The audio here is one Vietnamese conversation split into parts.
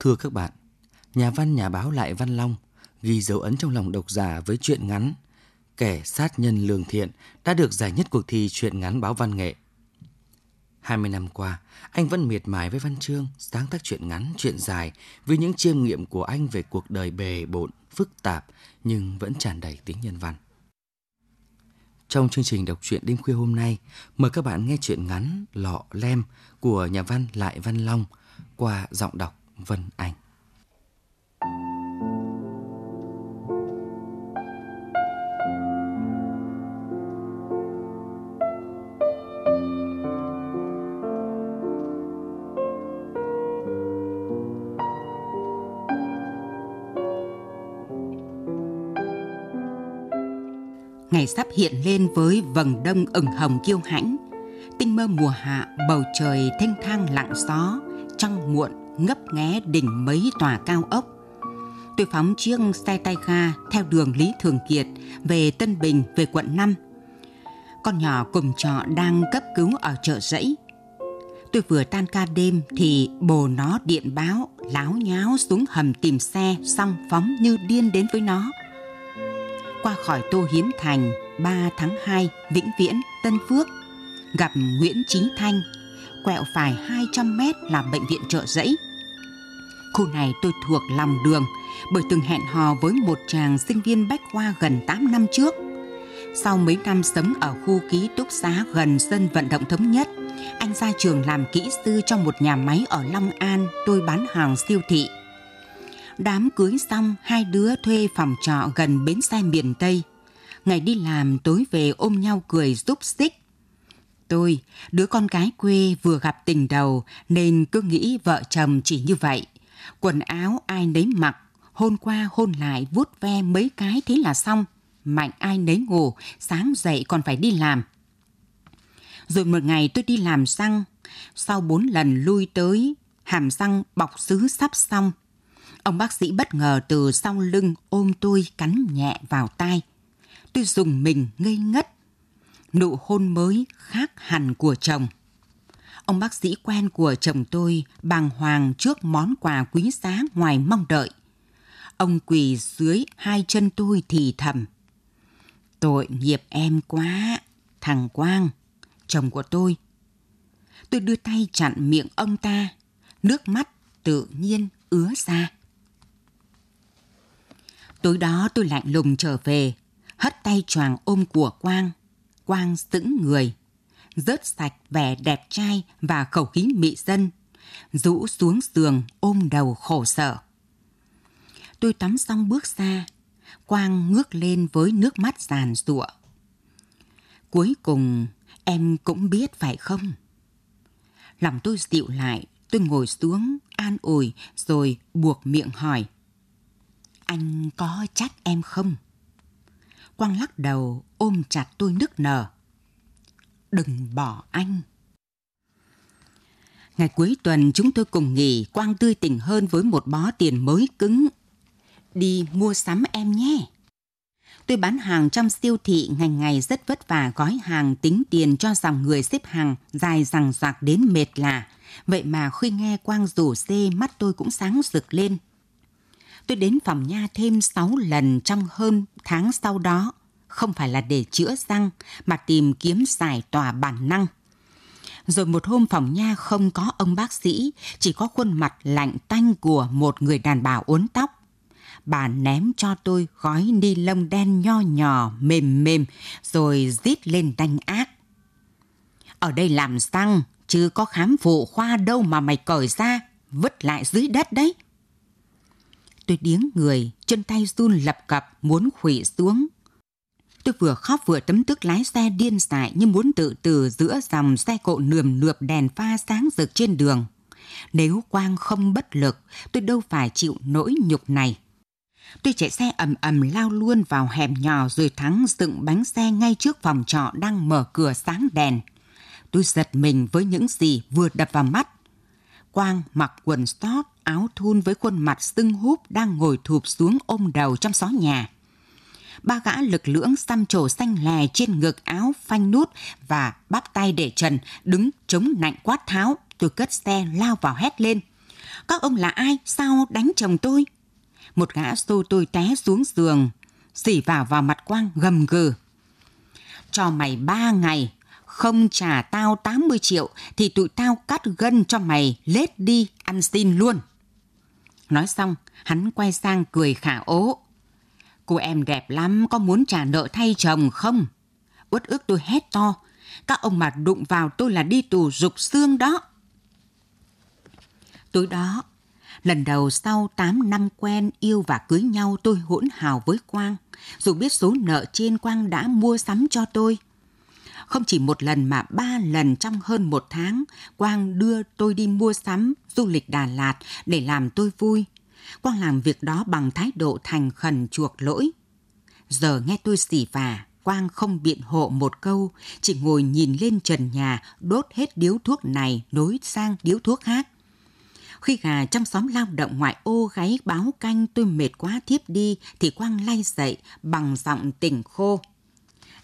Thưa các bạn, nhà văn nhà báo Lại Văn Long ghi dấu ấn trong lòng độc giả với truyện ngắn Kẻ sát nhân lương thiện đã được giải nhất cuộc thi truyện ngắn báo văn nghệ. 20 năm qua, anh vẫn miệt mài với văn chương, sáng tác truyện ngắn, truyện dài với những chiêm nghiệm của anh về cuộc đời bề bộn, phức tạp nhưng vẫn tràn đầy tính nhân văn. Trong chương trình đọc truyện đêm khuya hôm nay, mời các bạn nghe truyện ngắn Lọ Lem của nhà văn Lại Văn Long qua giọng đọc Vân Anh. Ngày sắp hiện lên với vầng đông ửng hồng kiêu hãnh. Tinh mơ mùa hạ, bầu trời thanh thang lặng gió, trăng muộn ngấp nghé đỉnh mấy tòa cao ốc. Tôi phóng chiếc xe tay ga theo đường Lý Thường Kiệt về Tân Bình về quận 5. Con nhỏ cùng trọ đang cấp cứu ở chợ rẫy. Tôi vừa tan ca đêm thì bồ nó điện báo láo nháo xuống hầm tìm xe xong phóng như điên đến với nó. Qua khỏi Tô Hiến Thành 3 tháng 2 Vĩnh Viễn, Tân Phước gặp Nguyễn Chí Thanh quẹo phải 200 mét là bệnh viện chợ rẫy. Khu này tôi thuộc lòng đường bởi từng hẹn hò với một chàng sinh viên bách khoa gần 8 năm trước. Sau mấy năm sống ở khu ký túc xá gần sân vận động thống nhất, anh ra trường làm kỹ sư trong một nhà máy ở Long An, tôi bán hàng siêu thị. Đám cưới xong, hai đứa thuê phòng trọ gần bến xe miền Tây. Ngày đi làm tối về ôm nhau cười giúp xích. Tôi, đứa con gái quê vừa gặp tình đầu nên cứ nghĩ vợ chồng chỉ như vậy. Quần áo ai nấy mặc, hôn qua hôn lại vuốt ve mấy cái thế là xong. Mạnh ai nấy ngủ, sáng dậy còn phải đi làm. Rồi một ngày tôi đi làm răng, sau bốn lần lui tới, hàm răng bọc xứ sắp xong. Ông bác sĩ bất ngờ từ sau lưng ôm tôi cắn nhẹ vào tai. Tôi dùng mình ngây ngất. Nụ hôn mới khác hẳn của chồng. Ông bác sĩ quen của chồng tôi bàng hoàng trước món quà quý giá ngoài mong đợi. Ông quỳ dưới hai chân tôi thì thầm. Tội nghiệp em quá, thằng Quang, chồng của tôi. Tôi đưa tay chặn miệng ông ta, nước mắt tự nhiên ứa ra. Tối đó tôi lạnh lùng trở về, hất tay choàng ôm của Quang. Quang sững người, rớt sạch vẻ đẹp trai và khẩu khí mị dân, rũ xuống giường ôm đầu khổ sở. Tôi tắm xong bước ra, Quang ngước lên với nước mắt giàn giụa. Cuối cùng em cũng biết phải không? Lòng tôi dịu lại, tôi ngồi xuống, an ủi rồi buộc miệng hỏi. Anh có trách em không? Quang lắc đầu ôm chặt tôi nức nở. Đừng bỏ anh. Ngày cuối tuần chúng tôi cùng nghỉ, Quang tươi tỉnh hơn với một bó tiền mới cứng. Đi mua sắm em nhé. Tôi bán hàng trong siêu thị ngày ngày rất vất vả gói hàng tính tiền cho dòng người xếp hàng dài rằng rạc đến mệt lạ. Vậy mà khi nghe Quang rủ xê mắt tôi cũng sáng rực lên. Tôi đến phòng nha thêm 6 lần trong hơn tháng sau đó. Không phải là để chữa răng mà tìm kiếm giải tỏa bản năng. Rồi một hôm phòng nha không có ông bác sĩ, chỉ có khuôn mặt lạnh tanh của một người đàn bà uốn tóc. bà ném cho tôi gói ni lông đen nho nhỏ, mềm mềm, rồi rít lên đanh ác. Ở đây làm răng chứ có khám phụ khoa đâu mà mày cởi ra, vứt lại dưới đất đấy. Tôi điếng người, chân tay run lập cập muốn khủy xuống. Tôi vừa khóc vừa tấm tức lái xe điên dại như muốn tự tử giữa dòng xe cộ nườm nượp đèn pha sáng rực trên đường. Nếu Quang không bất lực, tôi đâu phải chịu nỗi nhục này. Tôi chạy xe ầm ầm lao luôn vào hẻm nhỏ rồi thắng dựng bánh xe ngay trước phòng trọ đang mở cửa sáng đèn. Tôi giật mình với những gì vừa đập vào mắt. Quang mặc quần stót, áo thun với khuôn mặt sưng húp đang ngồi thụp xuống ôm đầu trong xó nhà. Ba gã lực lưỡng xăm trổ xanh lè trên ngực áo phanh nút và bắp tay để trần đứng chống nạnh quát tháo. Tôi cất xe lao vào hét lên. Các ông là ai? Sao đánh chồng tôi? Một gã xô tôi té xuống giường, xỉ vào vào mặt quang gầm gừ. Cho mày ba ngày, không trả tao 80 triệu thì tụi tao cắt gân cho mày lết đi ăn xin luôn. Nói xong, hắn quay sang cười khả ố. Cô em đẹp lắm, có muốn trả nợ thay chồng không? Uất ức tôi hét to. Các ông mà đụng vào tôi là đi tù dục xương đó. Tối đó, lần đầu sau 8 năm quen yêu và cưới nhau tôi hỗn hào với Quang. Dù biết số nợ trên Quang đã mua sắm cho tôi. Không chỉ một lần mà ba lần trong hơn một tháng, Quang đưa tôi đi mua sắm, du lịch Đà Lạt để làm tôi vui. Quang làm việc đó bằng thái độ thành khẩn chuộc lỗi. Giờ nghe tôi xỉ vả, Quang không biện hộ một câu, chỉ ngồi nhìn lên trần nhà, đốt hết điếu thuốc này nối sang điếu thuốc khác. Khi gà trong xóm lao động ngoại ô gáy báo canh tôi mệt quá thiếp đi thì Quang lay dậy bằng giọng tỉnh khô.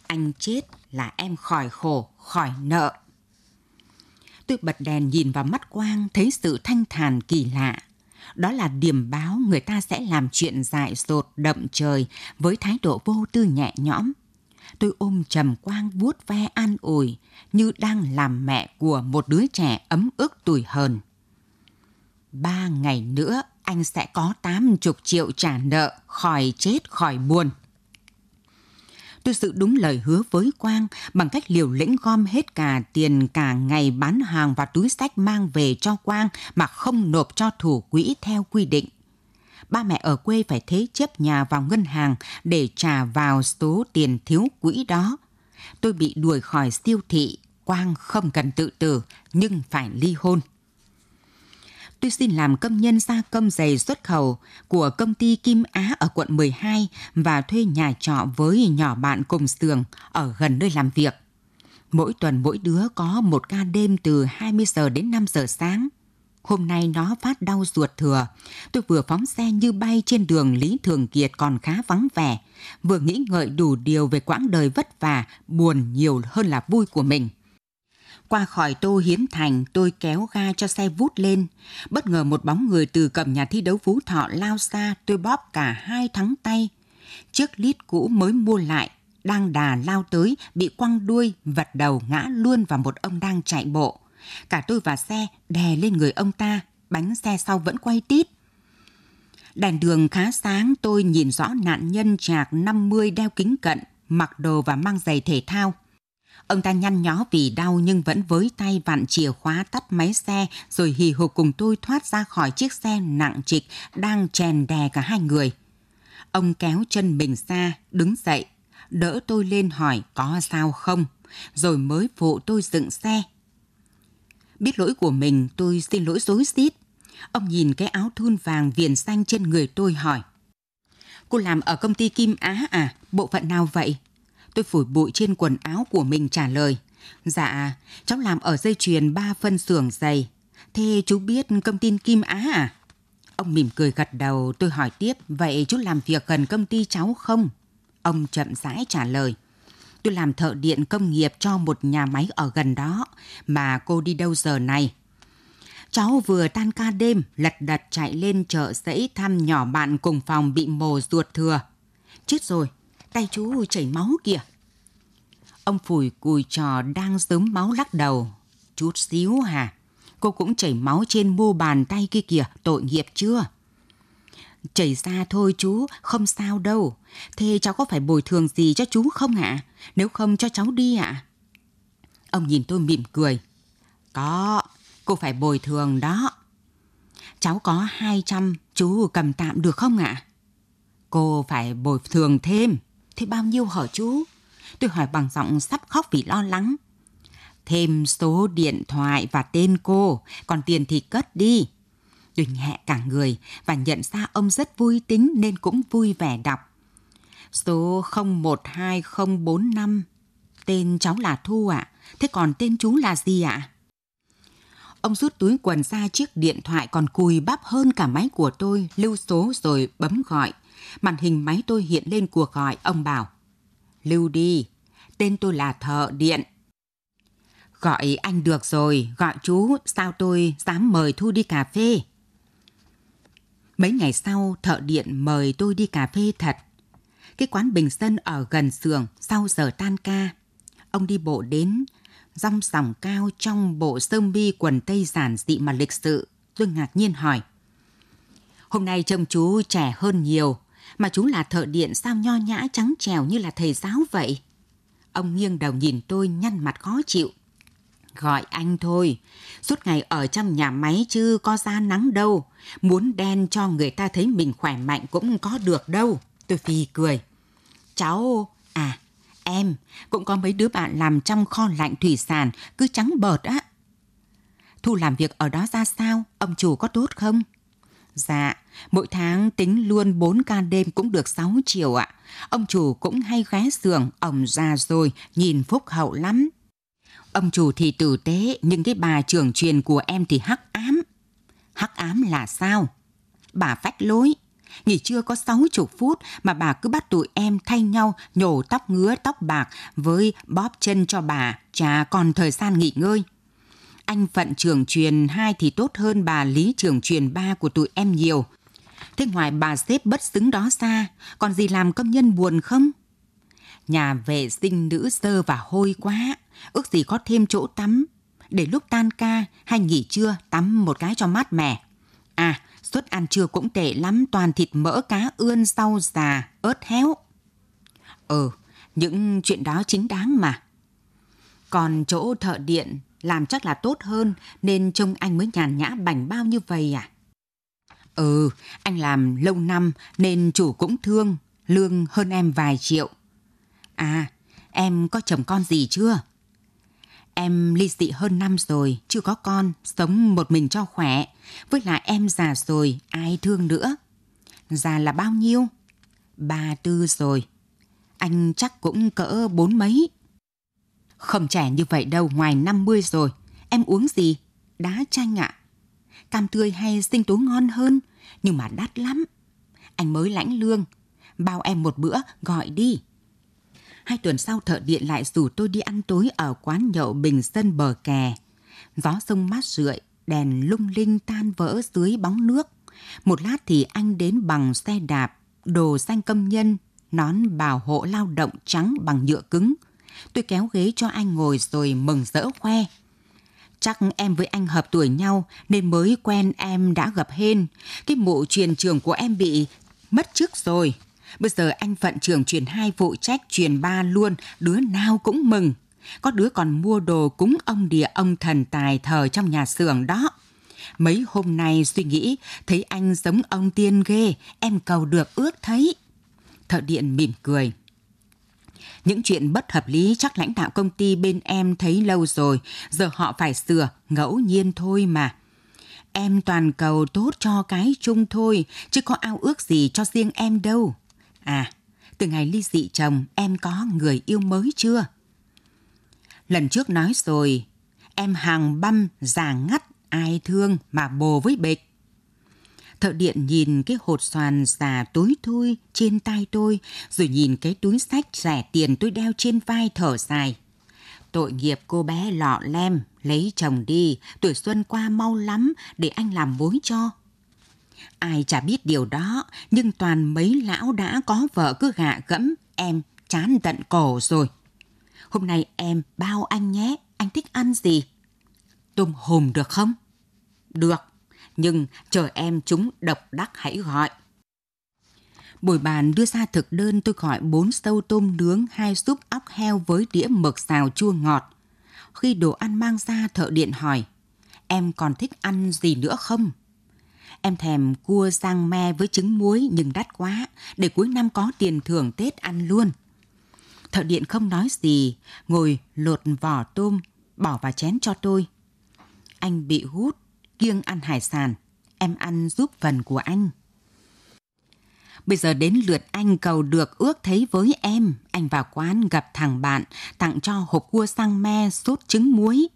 Anh chết là em khỏi khổ, khỏi nợ. Tôi bật đèn nhìn vào mắt Quang thấy sự thanh thản kỳ lạ. Đó là điểm báo người ta sẽ làm chuyện dại dột đậm trời với thái độ vô tư nhẹ nhõm. Tôi ôm trầm Quang vuốt ve an ủi như đang làm mẹ của một đứa trẻ ấm ức tuổi hờn. Ba ngày nữa anh sẽ có tám chục triệu trả nợ, khỏi chết khỏi buồn tôi giữ đúng lời hứa với Quang bằng cách liều lĩnh gom hết cả tiền cả ngày bán hàng và túi sách mang về cho Quang mà không nộp cho thủ quỹ theo quy định. Ba mẹ ở quê phải thế chấp nhà vào ngân hàng để trả vào số tiền thiếu quỹ đó. Tôi bị đuổi khỏi siêu thị, Quang không cần tự tử nhưng phải ly hôn tôi xin làm công nhân gia công giày xuất khẩu của công ty Kim Á ở quận 12 và thuê nhà trọ với nhỏ bạn cùng xưởng ở gần nơi làm việc. Mỗi tuần mỗi đứa có một ca đêm từ 20 giờ đến 5 giờ sáng. Hôm nay nó phát đau ruột thừa. Tôi vừa phóng xe như bay trên đường Lý Thường Kiệt còn khá vắng vẻ. Vừa nghĩ ngợi đủ điều về quãng đời vất vả, buồn nhiều hơn là vui của mình. Qua khỏi Tô Hiến Thành, tôi kéo ga cho xe vút lên. Bất ngờ một bóng người từ cầm nhà thi đấu Phú Thọ lao xa, tôi bóp cả hai thắng tay. Chiếc lít cũ mới mua lại, đang đà lao tới, bị quăng đuôi, vật đầu ngã luôn vào một ông đang chạy bộ. Cả tôi và xe đè lên người ông ta, bánh xe sau vẫn quay tít. Đèn đường khá sáng, tôi nhìn rõ nạn nhân chạc 50 đeo kính cận, mặc đồ và mang giày thể thao. Ông ta nhăn nhó vì đau nhưng vẫn với tay vặn chìa khóa tắt máy xe rồi hì hục cùng tôi thoát ra khỏi chiếc xe nặng trịch đang chèn đè cả hai người. Ông kéo chân mình ra, đứng dậy, đỡ tôi lên hỏi có sao không, rồi mới phụ tôi dựng xe. Biết lỗi của mình, tôi xin lỗi dối xít. Ông nhìn cái áo thun vàng viền xanh trên người tôi hỏi. Cô làm ở công ty Kim Á à? Bộ phận nào vậy? Tôi phủi bụi trên quần áo của mình trả lời. Dạ, cháu làm ở dây chuyền ba phân xưởng giày. Thế chú biết công ty Kim Á à? Ông mỉm cười gật đầu, tôi hỏi tiếp, vậy chú làm việc gần công ty cháu không? Ông chậm rãi trả lời. Tôi làm thợ điện công nghiệp cho một nhà máy ở gần đó, mà cô đi đâu giờ này? Cháu vừa tan ca đêm, lật đật chạy lên chợ dãy thăm nhỏ bạn cùng phòng bị mồ ruột thừa. Chết rồi, tay chú chảy máu kìa. Ông phủi cùi trò đang sớm máu lắc đầu. Chút xíu hả? Cô cũng chảy máu trên mu bàn tay kia kìa, tội nghiệp chưa? Chảy ra thôi chú, không sao đâu. Thế cháu có phải bồi thường gì cho chú không ạ? Nếu không cho cháu đi ạ. Ông nhìn tôi mỉm cười. Có, cô phải bồi thường đó. Cháu có 200, chú cầm tạm được không ạ? Cô phải bồi thường thêm. Thế bao nhiêu hả chú? Tôi hỏi bằng giọng sắp khóc vì lo lắng. Thêm số điện thoại và tên cô, còn tiền thì cất đi. Tôi nhẹ cả người và nhận ra ông rất vui tính nên cũng vui vẻ đọc. Số 012045. Tên cháu là Thu ạ. À? Thế còn tên chú là gì ạ? À? Ông rút túi quần ra chiếc điện thoại còn cùi bắp hơn cả máy của tôi, lưu số rồi bấm gọi. Màn hình máy tôi hiện lên cuộc gọi, ông bảo. Lưu đi, tên tôi là Thợ Điện. Gọi anh được rồi, gọi chú, sao tôi dám mời Thu đi cà phê? Mấy ngày sau, thợ điện mời tôi đi cà phê thật. Cái quán Bình Dân ở gần xưởng sau giờ tan ca. Ông đi bộ đến, rong sòng cao trong bộ sơ mi quần tây giản dị mà lịch sự. Tôi ngạc nhiên hỏi. Hôm nay trông chú trẻ hơn nhiều, mà chú là thợ điện sao nho nhã trắng trèo như là thầy giáo vậy? Ông nghiêng đầu nhìn tôi nhăn mặt khó chịu. Gọi anh thôi, suốt ngày ở trong nhà máy chứ có ra nắng đâu. Muốn đen cho người ta thấy mình khỏe mạnh cũng có được đâu. Tôi phi cười. Cháu, à, em, cũng có mấy đứa bạn làm trong kho lạnh thủy sản, cứ trắng bợt á. Thu làm việc ở đó ra sao? Ông chủ có tốt không? Dạ, mỗi tháng tính luôn 4 ca đêm cũng được 6 triệu ạ. Ông chủ cũng hay ghé giường ông già rồi, nhìn phúc hậu lắm. Ông chủ thì tử tế, nhưng cái bà trưởng truyền của em thì hắc ám. Hắc ám là sao? Bà phách lối. Nghỉ trưa có 60 phút mà bà cứ bắt tụi em thay nhau nhổ tóc ngứa tóc bạc với bóp chân cho bà, chả còn thời gian nghỉ ngơi. Anh phận trưởng truyền 2 thì tốt hơn bà lý trưởng truyền 3 của tụi em nhiều. Thế ngoài bà xếp bất xứng đó xa, còn gì làm công nhân buồn không? Nhà vệ sinh nữ sơ và hôi quá, ước gì có thêm chỗ tắm, để lúc tan ca hay nghỉ trưa tắm một cái cho mát mẻ. À, suất ăn trưa cũng tệ lắm, toàn thịt mỡ cá ươn, rau già, ớt héo. Ừ, những chuyện đó chính đáng mà. Còn chỗ thợ điện làm chắc là tốt hơn nên trông anh mới nhàn nhã bảnh bao như vậy à? Ừ, anh làm lâu năm nên chủ cũng thương, lương hơn em vài triệu. À, em có chồng con gì chưa? Em ly dị hơn năm rồi, chưa có con, sống một mình cho khỏe. Với lại em già rồi, ai thương nữa. Già là bao nhiêu? Ba tư rồi. Anh chắc cũng cỡ bốn mấy. Không trẻ như vậy đâu, ngoài 50 rồi. Em uống gì? Đá chanh ạ. À? Cam tươi hay sinh tố ngon hơn, nhưng mà đắt lắm. Anh mới lãnh lương. Bao em một bữa, gọi đi. Hai tuần sau thợ điện lại rủ tôi đi ăn tối ở quán nhậu bình dân bờ kè. Gió sông mát rượi, đèn lung linh tan vỡ dưới bóng nước. Một lát thì anh đến bằng xe đạp, đồ xanh công nhân, nón bảo hộ lao động trắng bằng nhựa cứng. Tôi kéo ghế cho anh ngồi rồi mừng rỡ khoe. Chắc em với anh hợp tuổi nhau nên mới quen em đã gặp hên. Cái mụ truyền trường của em bị mất trước rồi. Bây giờ anh phận trường truyền hai phụ trách truyền ba luôn, đứa nào cũng mừng. Có đứa còn mua đồ cúng ông địa ông thần tài thờ trong nhà xưởng đó. Mấy hôm nay suy nghĩ, thấy anh giống ông tiên ghê, em cầu được ước thấy. Thợ điện mỉm cười. Những chuyện bất hợp lý chắc lãnh đạo công ty bên em thấy lâu rồi, giờ họ phải sửa, ngẫu nhiên thôi mà. Em toàn cầu tốt cho cái chung thôi, chứ có ao ước gì cho riêng em đâu. À, từ ngày ly dị chồng em có người yêu mới chưa? Lần trước nói rồi, em hàng băm, già ngắt, ai thương mà bồ với bịch. Thợ điện nhìn cái hột xoàn già tối thui trên tay tôi, rồi nhìn cái túi sách rẻ tiền tôi đeo trên vai thở dài. Tội nghiệp cô bé lọ lem, lấy chồng đi, tuổi xuân qua mau lắm, để anh làm mối cho. Ai chả biết điều đó, nhưng toàn mấy lão đã có vợ cứ gạ gẫm, em chán tận cổ rồi. Hôm nay em bao anh nhé, anh thích ăn gì? Tôm hùm được không? Được, nhưng chờ em chúng độc đắc hãy gọi. Bồi bàn đưa ra thực đơn tôi gọi bốn sâu tôm nướng, hai súp óc heo với đĩa mực xào chua ngọt. Khi đồ ăn mang ra thợ điện hỏi, em còn thích ăn gì nữa không? Em thèm cua rang me với trứng muối nhưng đắt quá, để cuối năm có tiền thưởng Tết ăn luôn. Thợ điện không nói gì, ngồi lột vỏ tôm, bỏ vào chén cho tôi. Anh bị hút, kiêng ăn hải sản, em ăn giúp phần của anh. Bây giờ đến lượt anh cầu được ước thấy với em. Anh vào quán gặp thằng bạn, tặng cho hộp cua sang me sốt trứng muối.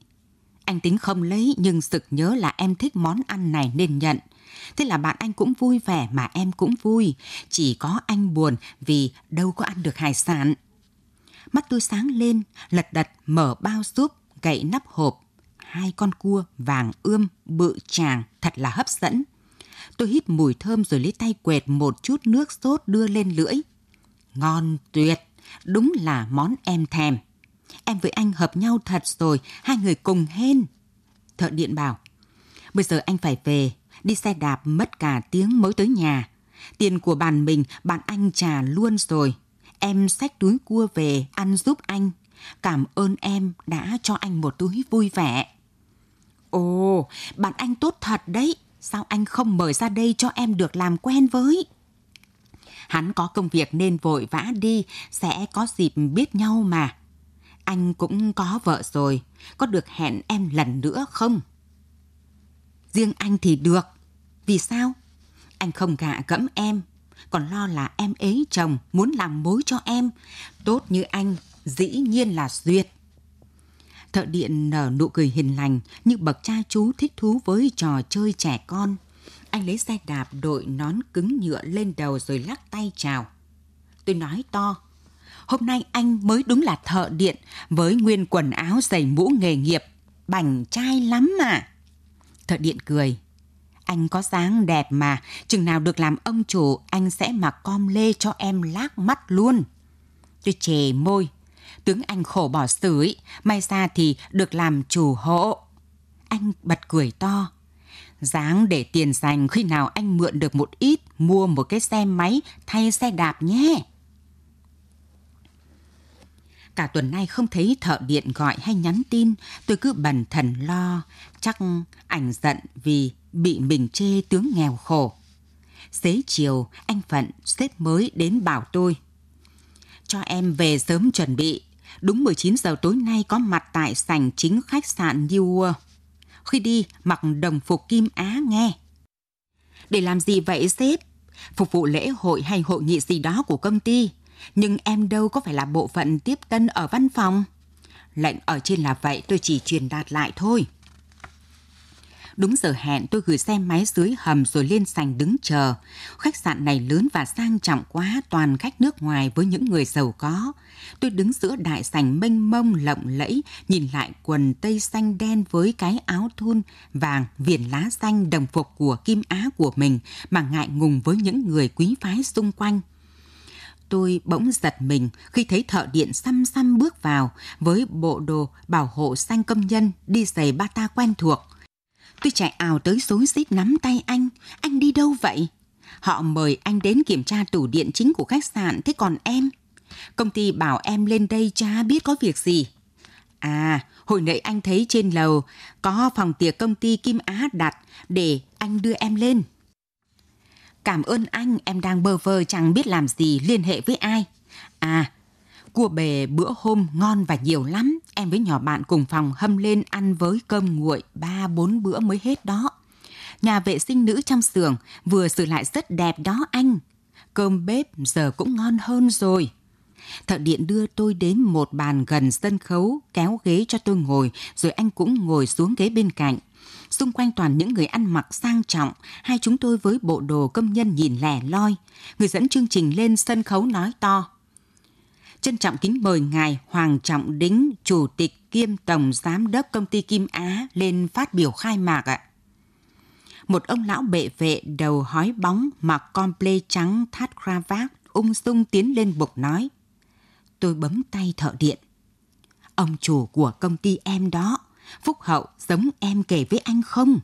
Anh tính không lấy nhưng sực nhớ là em thích món ăn này nên nhận. Thế là bạn anh cũng vui vẻ mà em cũng vui. Chỉ có anh buồn vì đâu có ăn được hải sản. Mắt tôi sáng lên, lật đật mở bao súp, gậy nắp hộp. Hai con cua vàng ươm, bự tràng, thật là hấp dẫn. Tôi hít mùi thơm rồi lấy tay quẹt một chút nước sốt đưa lên lưỡi. Ngon tuyệt, đúng là món em thèm. Em với anh hợp nhau thật rồi, hai người cùng hên. Thợ điện bảo, bây giờ anh phải về, đi xe đạp mất cả tiếng mới tới nhà. Tiền của bàn mình bạn anh trả luôn rồi. Em xách túi cua về ăn giúp anh. Cảm ơn em đã cho anh một túi vui vẻ. Ồ, bạn anh tốt thật đấy. Sao anh không mời ra đây cho em được làm quen với? Hắn có công việc nên vội vã đi, sẽ có dịp biết nhau mà. Anh cũng có vợ rồi, có được hẹn em lần nữa không? Riêng anh thì được. Vì sao? Anh không gạ gẫm em, còn lo là em ấy chồng muốn làm mối cho em. Tốt như anh, dĩ nhiên là duyệt. Thợ điện nở nụ cười hiền lành như bậc cha chú thích thú với trò chơi trẻ con. Anh lấy xe đạp đội nón cứng nhựa lên đầu rồi lắc tay chào. Tôi nói to, hôm nay anh mới đúng là thợ điện với nguyên quần áo giày mũ nghề nghiệp. Bảnh trai lắm mà. Thợ điện cười. Anh có dáng đẹp mà, chừng nào được làm ông chủ, anh sẽ mặc com lê cho em lác mắt luôn. Tôi chề môi, tướng anh khổ bỏ xử ấy, may ra thì được làm chủ hộ. Anh bật cười to. Dáng để tiền dành khi nào anh mượn được một ít, mua một cái xe máy thay xe đạp nhé. Cả tuần nay không thấy thợ điện gọi hay nhắn tin, tôi cứ bần thần lo, chắc ảnh giận vì bị mình chê tướng nghèo khổ. Xế chiều, anh Phận, sếp mới đến bảo tôi. Cho em về sớm chuẩn bị, đúng 19 giờ tối nay có mặt tại sảnh chính khách sạn New World. Khi đi, mặc đồng phục Kim Á nghe. Để làm gì vậy sếp? Phục vụ lễ hội hay hội nghị gì đó của công ty. Nhưng em đâu có phải là bộ phận tiếp tân ở văn phòng. Lệnh ở trên là vậy tôi chỉ truyền đạt lại thôi. Đúng giờ hẹn tôi gửi xe máy dưới hầm rồi lên sành đứng chờ. Khách sạn này lớn và sang trọng quá, toàn khách nước ngoài với những người giàu có. Tôi đứng giữa đại sành mênh mông lộng lẫy, nhìn lại quần tây xanh đen với cái áo thun vàng viền lá xanh đồng phục của Kim Á của mình mà ngại ngùng với những người quý phái xung quanh tôi bỗng giật mình khi thấy thợ điện xăm xăm bước vào với bộ đồ bảo hộ xanh công nhân đi giày bata quen thuộc. Tôi chạy ảo tới xối xít nắm tay anh. Anh đi đâu vậy? Họ mời anh đến kiểm tra tủ điện chính của khách sạn, thế còn em? Công ty bảo em lên đây cha biết có việc gì. À, hồi nãy anh thấy trên lầu có phòng tiệc công ty Kim Á đặt để anh đưa em lên. Cảm ơn anh, em đang bơ vơ chẳng biết làm gì liên hệ với ai. À, cua bề bữa hôm ngon và nhiều lắm. Em với nhỏ bạn cùng phòng hâm lên ăn với cơm nguội ba bốn bữa mới hết đó. Nhà vệ sinh nữ trong xưởng vừa sửa lại rất đẹp đó anh. Cơm bếp giờ cũng ngon hơn rồi. Thợ điện đưa tôi đến một bàn gần sân khấu, kéo ghế cho tôi ngồi, rồi anh cũng ngồi xuống ghế bên cạnh. Xung quanh toàn những người ăn mặc sang trọng, hai chúng tôi với bộ đồ công nhân nhìn lẻ loi. Người dẫn chương trình lên sân khấu nói to. Trân trọng kính mời Ngài Hoàng Trọng Đính, Chủ tịch kiêm Tổng Giám đốc Công ty Kim Á lên phát biểu khai mạc ạ. Một ông lão bệ vệ đầu hói bóng mặc comple trắng thắt cravat ung dung tiến lên bục nói. Tôi bấm tay thợ điện. Ông chủ của công ty em đó, Phúc Hậu giống em kể với anh không?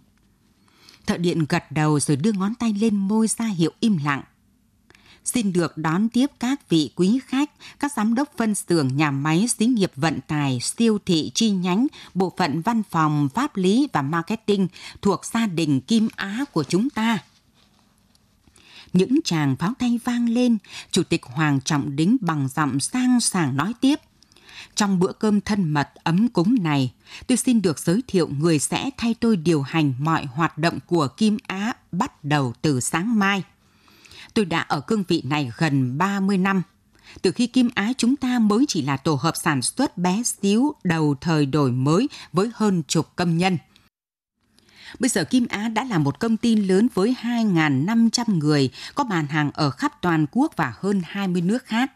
Thợ điện gật đầu rồi đưa ngón tay lên môi ra hiệu im lặng xin được đón tiếp các vị quý khách, các giám đốc phân xưởng nhà máy xí nghiệp vận tải, siêu thị chi nhánh, bộ phận văn phòng, pháp lý và marketing thuộc gia đình Kim Á của chúng ta. Những tràng pháo tay vang lên, Chủ tịch Hoàng Trọng Đính bằng giọng sang sảng nói tiếp. Trong bữa cơm thân mật ấm cúng này, tôi xin được giới thiệu người sẽ thay tôi điều hành mọi hoạt động của Kim Á bắt đầu từ sáng mai. Tôi đã ở cương vị này gần 30 năm. Từ khi Kim Á chúng ta mới chỉ là tổ hợp sản xuất bé xíu đầu thời đổi mới với hơn chục công nhân. Bây giờ Kim Á đã là một công ty lớn với 2.500 người, có bàn hàng ở khắp toàn quốc và hơn 20 nước khác.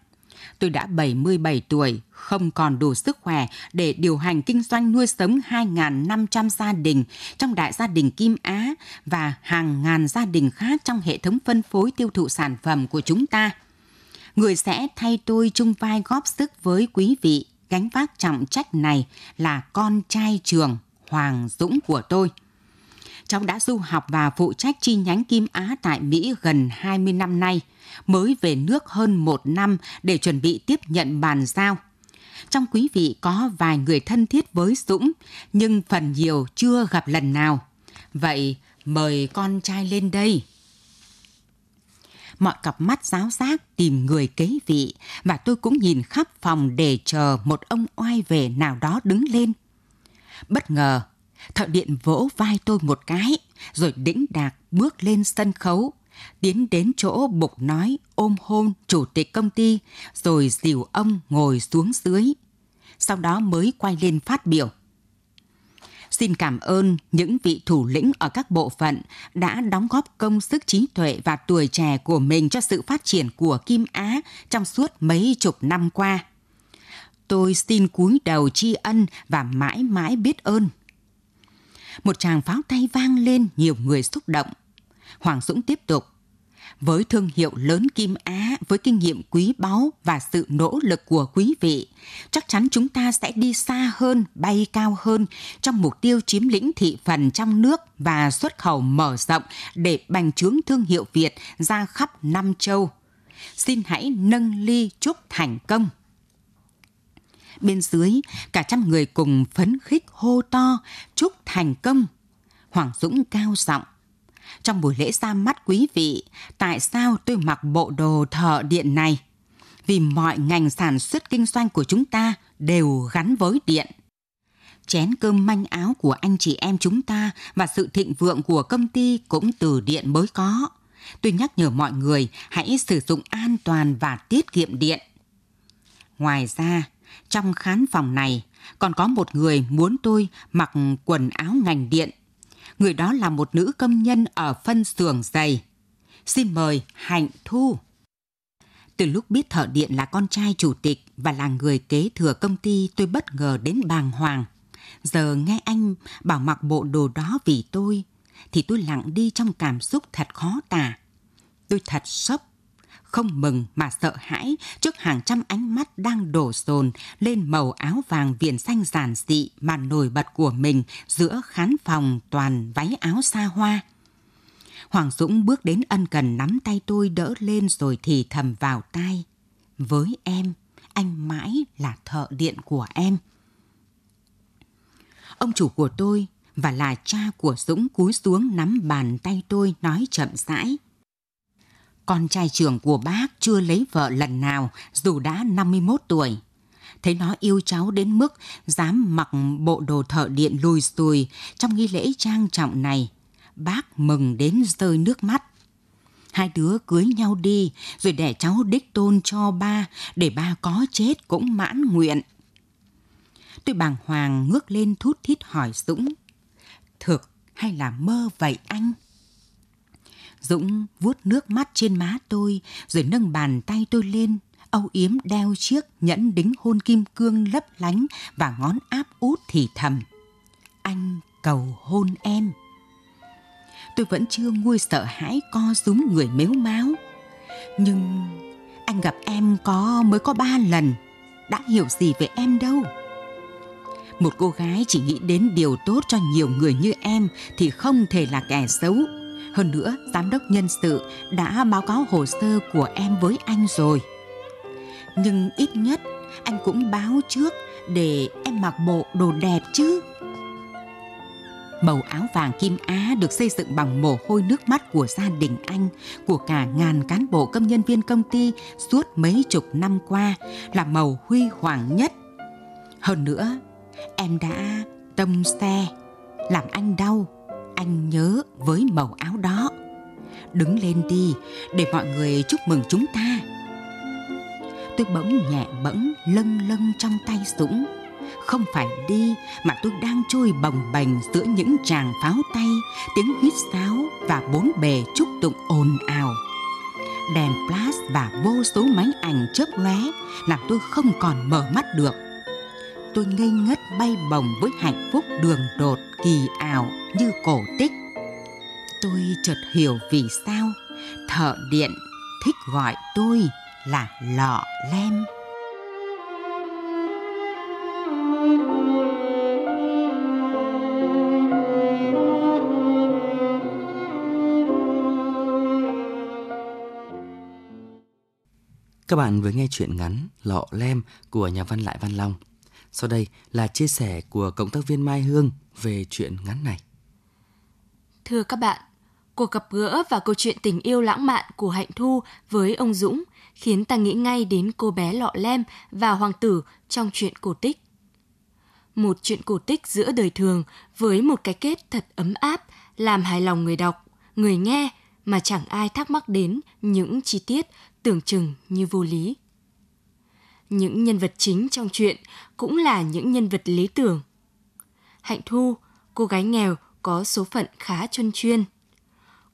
Tôi đã 77 tuổi, không còn đủ sức khỏe để điều hành kinh doanh nuôi sống 2.500 gia đình trong đại gia đình Kim Á và hàng ngàn gia đình khác trong hệ thống phân phối tiêu thụ sản phẩm của chúng ta. Người sẽ thay tôi chung vai góp sức với quý vị gánh vác trọng trách này là con trai trường Hoàng Dũng của tôi. Cháu đã du học và phụ trách chi nhánh Kim Á tại Mỹ gần 20 năm nay, mới về nước hơn một năm để chuẩn bị tiếp nhận bàn giao. Trong quý vị có vài người thân thiết với Dũng, nhưng phần nhiều chưa gặp lần nào. Vậy mời con trai lên đây. Mọi cặp mắt giáo giác tìm người kế vị và tôi cũng nhìn khắp phòng để chờ một ông oai về nào đó đứng lên. Bất ngờ, Thợ điện vỗ vai tôi một cái, rồi đĩnh đạc bước lên sân khấu, tiến đến chỗ bục nói ôm hôn chủ tịch công ty, rồi dìu ông ngồi xuống dưới. Sau đó mới quay lên phát biểu. Xin cảm ơn những vị thủ lĩnh ở các bộ phận đã đóng góp công sức trí tuệ và tuổi trẻ của mình cho sự phát triển của Kim Á trong suốt mấy chục năm qua. Tôi xin cúi đầu tri ân và mãi mãi biết ơn một tràng pháo tay vang lên nhiều người xúc động. Hoàng Dũng tiếp tục. Với thương hiệu lớn Kim Á, với kinh nghiệm quý báu và sự nỗ lực của quý vị, chắc chắn chúng ta sẽ đi xa hơn, bay cao hơn trong mục tiêu chiếm lĩnh thị phần trong nước và xuất khẩu mở rộng để bành trướng thương hiệu Việt ra khắp năm châu. Xin hãy nâng ly chúc thành công bên dưới cả trăm người cùng phấn khích hô to chúc thành công. Hoàng Dũng cao giọng. Trong buổi lễ ra mắt quý vị, tại sao tôi mặc bộ đồ thợ điện này? Vì mọi ngành sản xuất kinh doanh của chúng ta đều gắn với điện. Chén cơm manh áo của anh chị em chúng ta và sự thịnh vượng của công ty cũng từ điện mới có. Tôi nhắc nhở mọi người hãy sử dụng an toàn và tiết kiệm điện. Ngoài ra, trong khán phòng này, còn có một người muốn tôi mặc quần áo ngành điện. Người đó là một nữ công nhân ở phân xưởng giày. Xin mời Hạnh Thu. Từ lúc biết thợ điện là con trai chủ tịch và là người kế thừa công ty, tôi bất ngờ đến bàng hoàng. Giờ nghe anh bảo mặc bộ đồ đó vì tôi, thì tôi lặng đi trong cảm xúc thật khó tả. Tôi thật sốc không mừng mà sợ hãi trước hàng trăm ánh mắt đang đổ dồn lên màu áo vàng viền xanh giản dị mà nổi bật của mình giữa khán phòng toàn váy áo xa hoa. Hoàng Dũng bước đến ân cần nắm tay tôi đỡ lên rồi thì thầm vào tai. Với em, anh mãi là thợ điện của em. Ông chủ của tôi và là cha của Dũng cúi xuống nắm bàn tay tôi nói chậm rãi. Con trai trưởng của bác chưa lấy vợ lần nào, dù đã 51 tuổi. Thấy nó yêu cháu đến mức dám mặc bộ đồ thợ điện lùi xùi trong nghi lễ trang trọng này. Bác mừng đến rơi nước mắt. Hai đứa cưới nhau đi rồi để cháu đích tôn cho ba, để ba có chết cũng mãn nguyện. Tôi bàng hoàng ngước lên thút thít hỏi Dũng. Thực hay là mơ vậy anh? Dũng vuốt nước mắt trên má tôi rồi nâng bàn tay tôi lên, âu yếm đeo chiếc nhẫn đính hôn kim cương lấp lánh và ngón áp út thì thầm. Anh cầu hôn em. Tôi vẫn chưa nguôi sợ hãi co rúm người mếu máu. Nhưng anh gặp em có mới có ba lần, đã hiểu gì về em đâu. Một cô gái chỉ nghĩ đến điều tốt cho nhiều người như em thì không thể là kẻ xấu hơn nữa, giám đốc nhân sự đã báo cáo hồ sơ của em với anh rồi. Nhưng ít nhất anh cũng báo trước để em mặc bộ đồ đẹp chứ. Màu áo vàng Kim Á được xây dựng bằng mồ hôi nước mắt của gia đình anh, của cả ngàn cán bộ công nhân viên công ty suốt mấy chục năm qua là màu huy hoàng nhất. Hơn nữa, em đã tâm xe, làm anh đau, anh nhớ với màu áo đó. Đứng lên đi để mọi người chúc mừng chúng ta. Tôi bỗng nhẹ bẫng lâng lâng trong tay Dũng không phải đi mà tôi đang trôi bồng bềnh giữa những tràng pháo tay, tiếng huýt sáo và bốn bề chúc tụng ồn ào. Đèn flash và vô số máy ảnh chớp lóe làm tôi không còn mở mắt được. Tôi ngây ngất bay bồng với hạnh phúc đường đột, kỳ ảo như cổ tích. Tôi chợt hiểu vì sao thợ điện thích gọi tôi là lọ lem. Các bạn vừa nghe chuyện ngắn Lọ Lem của nhà văn Lại Văn Long. Sau đây là chia sẻ của cộng tác viên Mai Hương về chuyện ngắn này. Thưa các bạn, cuộc gặp gỡ và câu chuyện tình yêu lãng mạn của Hạnh Thu với ông Dũng khiến ta nghĩ ngay đến cô bé Lọ Lem và hoàng tử trong chuyện cổ tích. Một chuyện cổ tích giữa đời thường với một cái kết thật ấm áp, làm hài lòng người đọc, người nghe mà chẳng ai thắc mắc đến những chi tiết tưởng chừng như vô lý. Những nhân vật chính trong chuyện cũng là những nhân vật lý tưởng. Hạnh Thu, cô gái nghèo có số phận khá chân chuyên.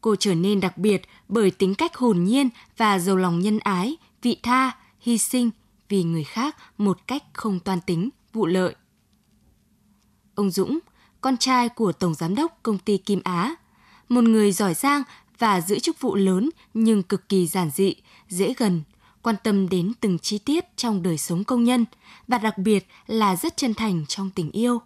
Cô trở nên đặc biệt bởi tính cách hồn nhiên và giàu lòng nhân ái, vị tha, hy sinh vì người khác một cách không toan tính, vụ lợi. Ông Dũng, con trai của Tổng Giám đốc công ty Kim Á, một người giỏi giang và giữ chức vụ lớn nhưng cực kỳ giản dị, dễ gần, quan tâm đến từng chi tiết trong đời sống công nhân và đặc biệt là rất chân thành trong tình yêu.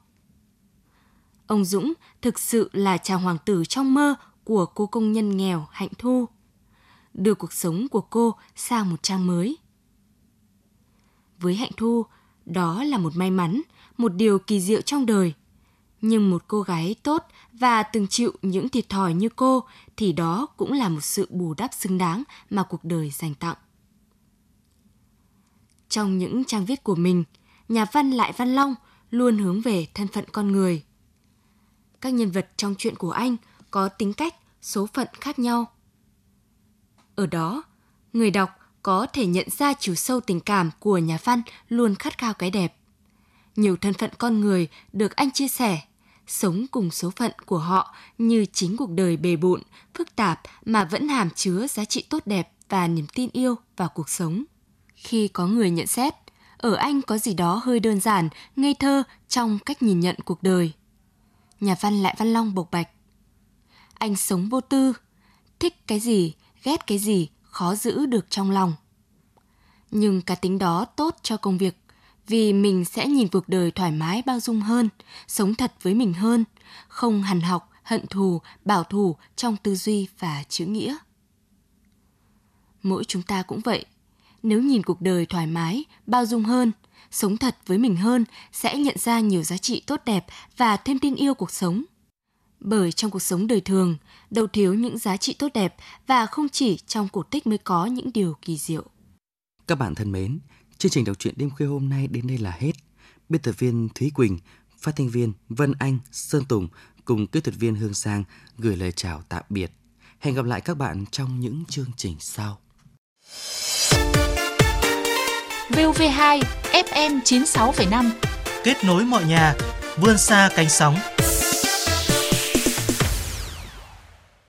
Ông Dũng thực sự là chàng hoàng tử trong mơ của cô công nhân nghèo Hạnh Thu, đưa cuộc sống của cô sang một trang mới. Với Hạnh Thu, đó là một may mắn, một điều kỳ diệu trong đời. Nhưng một cô gái tốt và từng chịu những thiệt thòi như cô thì đó cũng là một sự bù đắp xứng đáng mà cuộc đời dành tặng. Trong những trang viết của mình, nhà văn Lại Văn Long luôn hướng về thân phận con người. Các nhân vật trong chuyện của anh có tính cách, số phận khác nhau. Ở đó, người đọc có thể nhận ra chiều sâu tình cảm của nhà văn luôn khát khao cái đẹp. Nhiều thân phận con người được anh chia sẻ sống cùng số phận của họ như chính cuộc đời bề bộn, phức tạp mà vẫn hàm chứa giá trị tốt đẹp và niềm tin yêu vào cuộc sống. Khi có người nhận xét, ở anh có gì đó hơi đơn giản, ngây thơ trong cách nhìn nhận cuộc đời. Nhà văn Lại Văn Long bộc bạch. Anh sống vô tư, thích cái gì, ghét cái gì, khó giữ được trong lòng. Nhưng cá tính đó tốt cho công việc vì mình sẽ nhìn cuộc đời thoải mái bao dung hơn, sống thật với mình hơn, không hằn học, hận thù, bảo thủ trong tư duy và chữ nghĩa. Mỗi chúng ta cũng vậy, nếu nhìn cuộc đời thoải mái, bao dung hơn, sống thật với mình hơn sẽ nhận ra nhiều giá trị tốt đẹp và thêm tin yêu cuộc sống. Bởi trong cuộc sống đời thường, đâu thiếu những giá trị tốt đẹp và không chỉ trong cổ tích mới có những điều kỳ diệu. Các bạn thân mến, Chương trình đọc truyện đêm khuya hôm nay đến đây là hết. Biên tập viên Thúy Quỳnh, phát thanh viên Vân Anh, Sơn Tùng cùng kỹ thuật viên Hương Sang gửi lời chào tạm biệt. Hẹn gặp lại các bạn trong những chương trình sau. VOV2 FM 96,5 Kết nối mọi nhà, vươn xa cánh sóng.